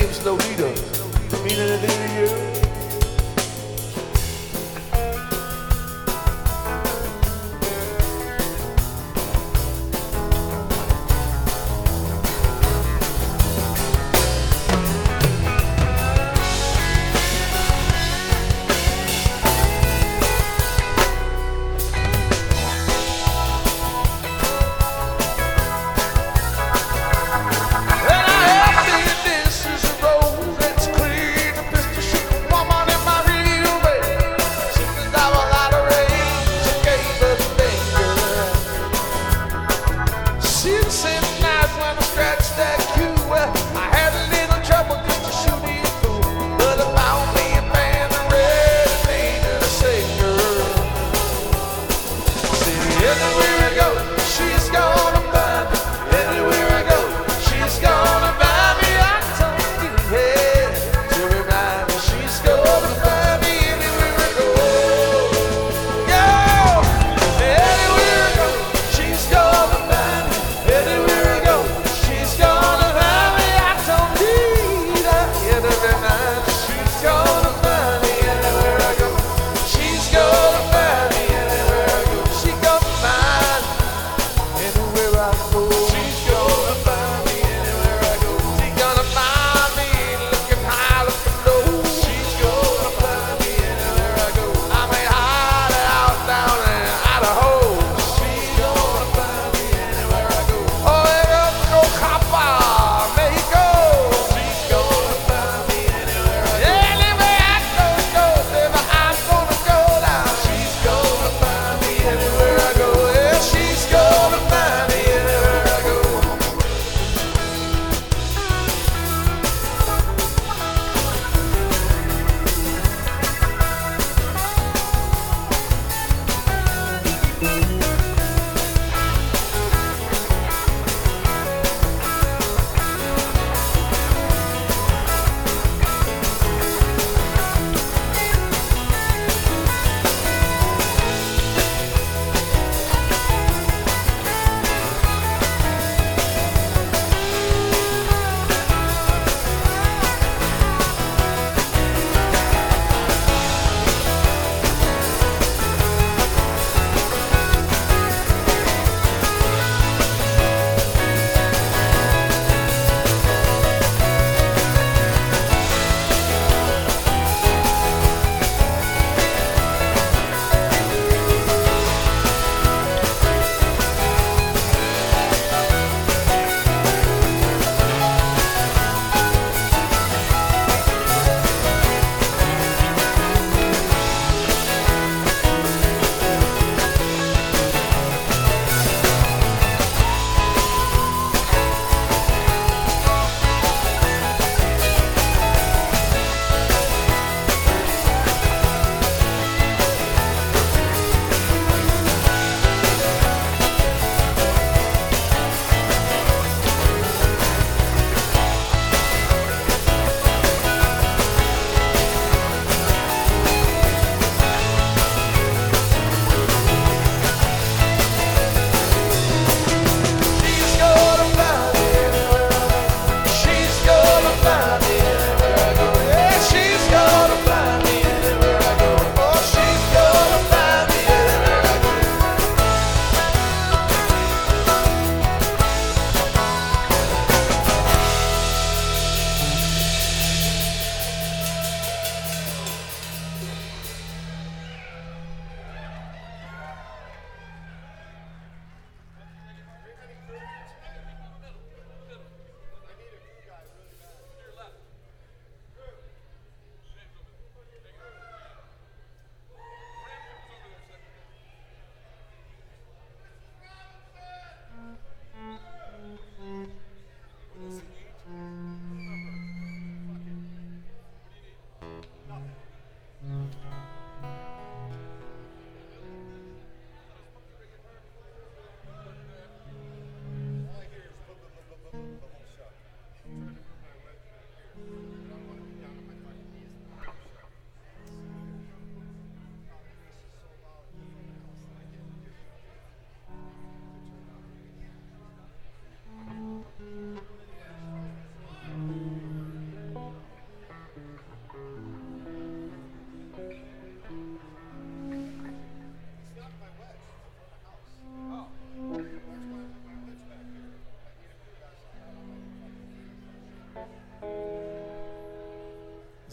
name's Lolita. Mean anything to you?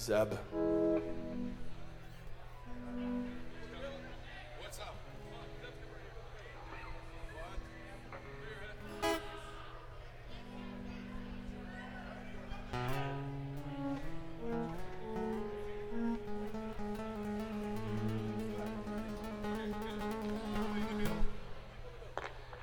Zeb.